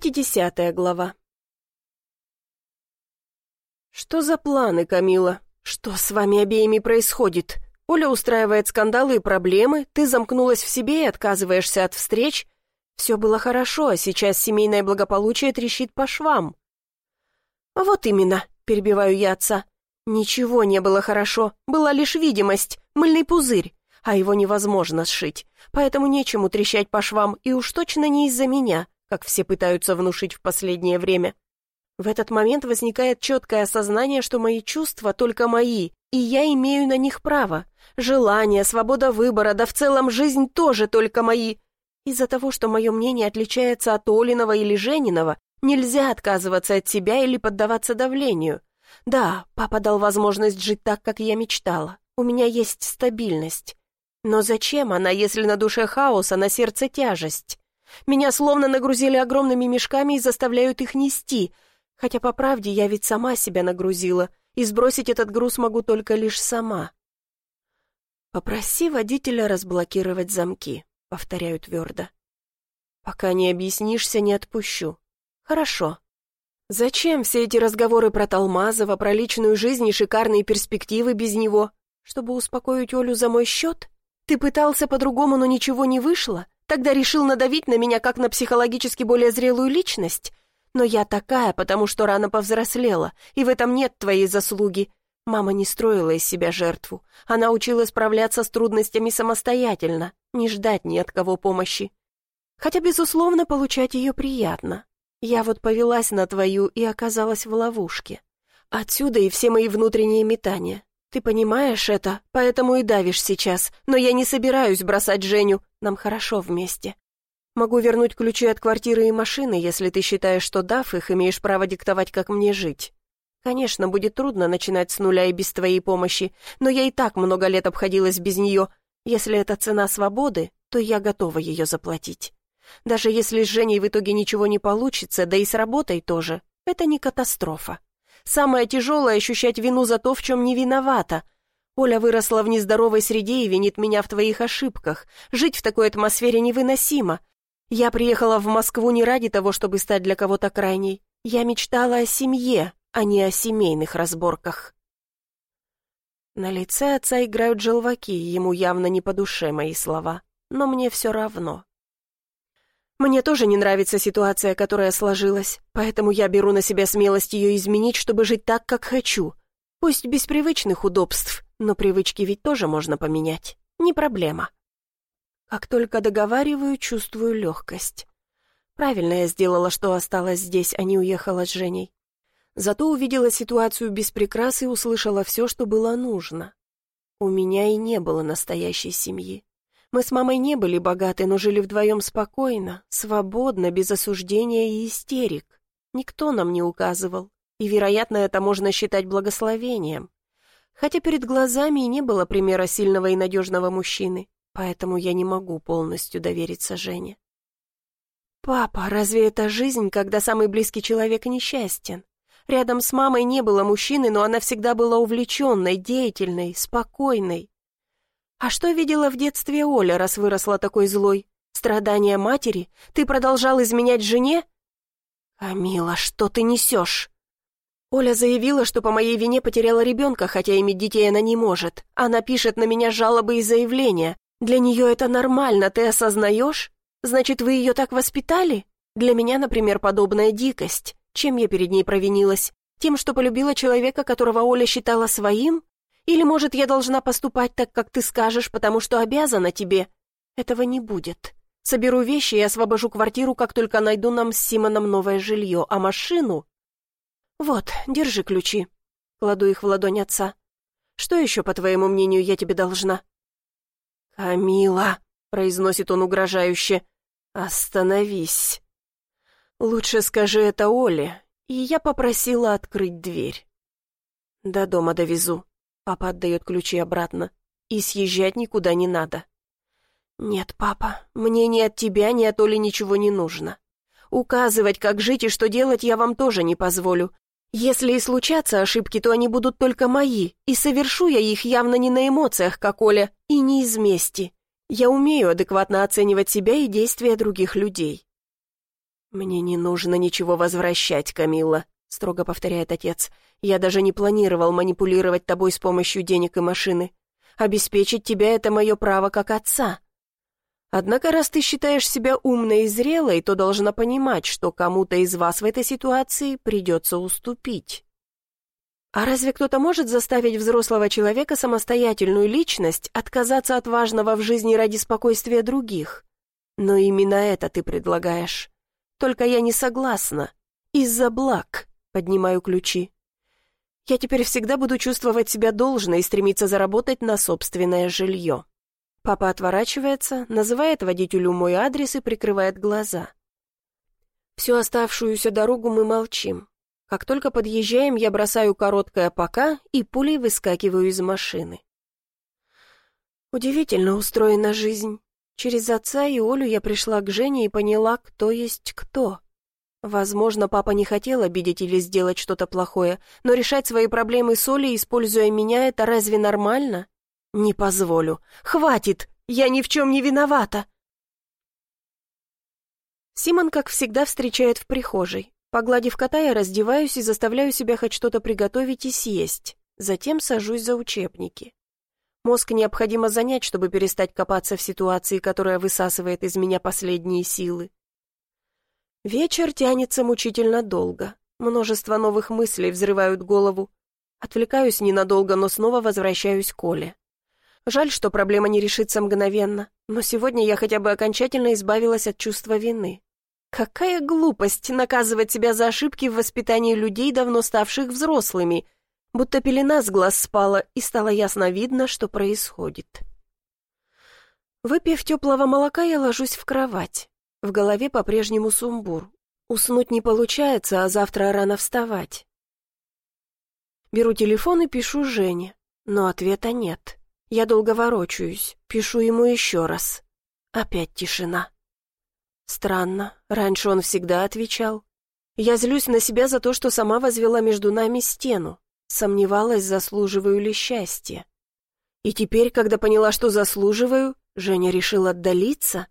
Пятидесятая глава. «Что за планы, Камила? Что с вами обеими происходит? Оля устраивает скандалы и проблемы, ты замкнулась в себе и отказываешься от встреч. Все было хорошо, а сейчас семейное благополучие трещит по швам». «Вот именно», — перебиваю я отца. «Ничего не было хорошо, была лишь видимость, мыльный пузырь, а его невозможно сшить, поэтому нечему трещать по швам, и уж точно не из-за меня» как все пытаются внушить в последнее время. В этот момент возникает четкое осознание, что мои чувства только мои, и я имею на них право. Желание, свобода выбора, да в целом жизнь тоже только мои. Из-за того, что мое мнение отличается от Олиного или Жениного, нельзя отказываться от себя или поддаваться давлению. Да, папа дал возможность жить так, как я мечтала. У меня есть стабильность. Но зачем она, если на душе хаос, а на сердце тяжесть? Меня словно нагрузили огромными мешками и заставляют их нести, хотя, по правде, я ведь сама себя нагрузила, и сбросить этот груз могу только лишь сама. «Попроси водителя разблокировать замки», — повторяю твердо. «Пока не объяснишься, не отпущу». «Хорошо». «Зачем все эти разговоры про Талмазова, про личную жизнь и шикарные перспективы без него? Чтобы успокоить Олю за мой счет? Ты пытался по-другому, но ничего не вышло?» Тогда решил надавить на меня как на психологически более зрелую личность. Но я такая, потому что рано повзрослела, и в этом нет твоей заслуги. Мама не строила из себя жертву. Она училась справляться с трудностями самостоятельно, не ждать ни от кого помощи. Хотя, безусловно, получать ее приятно. Я вот повелась на твою и оказалась в ловушке. Отсюда и все мои внутренние метания. Ты понимаешь это, поэтому и давишь сейчас, но я не собираюсь бросать Женю, нам хорошо вместе. Могу вернуть ключи от квартиры и машины, если ты считаешь, что дав их, имеешь право диктовать, как мне жить. Конечно, будет трудно начинать с нуля и без твоей помощи, но я и так много лет обходилась без нее. Если это цена свободы, то я готова ее заплатить. Даже если с Женей в итоге ничего не получится, да и с работой тоже, это не катастрофа. Самое тяжелое — ощущать вину за то, в чем не виновата. Оля выросла в нездоровой среде и винит меня в твоих ошибках. Жить в такой атмосфере невыносимо. Я приехала в Москву не ради того, чтобы стать для кого-то крайней. Я мечтала о семье, а не о семейных разборках. На лице отца играют желваки, ему явно не по душе мои слова. Но мне все равно. Мне тоже не нравится ситуация, которая сложилась, поэтому я беру на себя смелость ее изменить, чтобы жить так, как хочу. Пусть без привычных удобств, но привычки ведь тоже можно поменять. Не проблема. Как только договариваю, чувствую легкость. Правильно я сделала, что осталась здесь, а не уехала с Женей. Зато увидела ситуацию без прикрас и услышала все, что было нужно. У меня и не было настоящей семьи. Мы с мамой не были богаты, но жили вдвоем спокойно, свободно, без осуждения и истерик. Никто нам не указывал, и, вероятно, это можно считать благословением. Хотя перед глазами и не было примера сильного и надежного мужчины, поэтому я не могу полностью довериться Жене. «Папа, разве это жизнь, когда самый близкий человек несчастен? Рядом с мамой не было мужчины, но она всегда была увлеченной, деятельной, спокойной. «А что видела в детстве Оля, раз выросла такой злой? Страдания матери? Ты продолжал изменять жене?» «Камила, что ты несешь?» Оля заявила, что по моей вине потеряла ребенка, хотя иметь детей она не может. Она пишет на меня жалобы и заявления. Для нее это нормально, ты осознаешь? Значит, вы ее так воспитали? Для меня, например, подобная дикость. Чем я перед ней провинилась? Тем, что полюбила человека, которого Оля считала своим? Или, может, я должна поступать так, как ты скажешь, потому что обязана тебе? Этого не будет. Соберу вещи и освобожу квартиру, как только найду нам с Симоном новое жилье, а машину... Вот, держи ключи. Кладу их в ладонь отца. Что еще, по твоему мнению, я тебе должна? «Камила», — произносит он угрожающе, — «остановись». «Лучше скажи это Оле», и я попросила открыть дверь. До дома довезу. Папа отдает ключи обратно. И съезжать никуда не надо. Нет, папа, мне ни от тебя, ни от Оли ничего не нужно. Указывать, как жить и что делать, я вам тоже не позволю. Если и случатся ошибки, то они будут только мои, и совершу я их явно не на эмоциях, как Оля, и не из мести. Я умею адекватно оценивать себя и действия других людей. «Мне не нужно ничего возвращать, Камилла», — строго повторяет отец. «Я даже не планировал манипулировать тобой с помощью денег и машины. Обеспечить тебя — это мое право как отца. Однако, раз ты считаешь себя умной и зрелой, то должна понимать, что кому-то из вас в этой ситуации придется уступить». А разве кто-то может заставить взрослого человека, самостоятельную личность, отказаться от важного в жизни ради спокойствия других? Но именно это ты предлагаешь. Только я не согласна. Из-за благ. Поднимаю ключи. Я теперь всегда буду чувствовать себя должной и стремиться заработать на собственное жилье. Папа отворачивается, называет водителю мой адрес и прикрывает глаза. Всю оставшуюся дорогу мы молчим. Как только подъезжаем, я бросаю короткое «пока» и пулей выскакиваю из машины. Удивительно устроена жизнь. Через отца и Олю я пришла к Жене и поняла, кто есть кто. Возможно, папа не хотел обидеть или сделать что-то плохое, но решать свои проблемы с Олей, используя меня, это разве нормально? Не позволю. Хватит! Я ни в чем не виновата! Симон, как всегда, встречает в прихожей. Погладив кота, я раздеваюсь и заставляю себя хоть что-то приготовить и съесть. Затем сажусь за учебники. Мозг необходимо занять, чтобы перестать копаться в ситуации, которая высасывает из меня последние силы. Вечер тянется мучительно долго. Множество новых мыслей взрывают голову. Отвлекаюсь ненадолго, но снова возвращаюсь к Оле. Жаль, что проблема не решится мгновенно, но сегодня я хотя бы окончательно избавилась от чувства вины. Какая глупость наказывать себя за ошибки в воспитании людей, давно ставших взрослыми — будто пелена с глаз спала, и стало ясно видно, что происходит. Выпив теплого молока, я ложусь в кровать. В голове по-прежнему сумбур. Уснуть не получается, а завтра рано вставать. Беру телефон и пишу Жене, но ответа нет. Я долго ворочаюсь, пишу ему еще раз. Опять тишина. Странно, раньше он всегда отвечал. Я злюсь на себя за то, что сама возвела между нами стену. Сомневалась, заслуживаю ли счастья. И теперь, когда поняла, что заслуживаю, Женя решил отдалиться.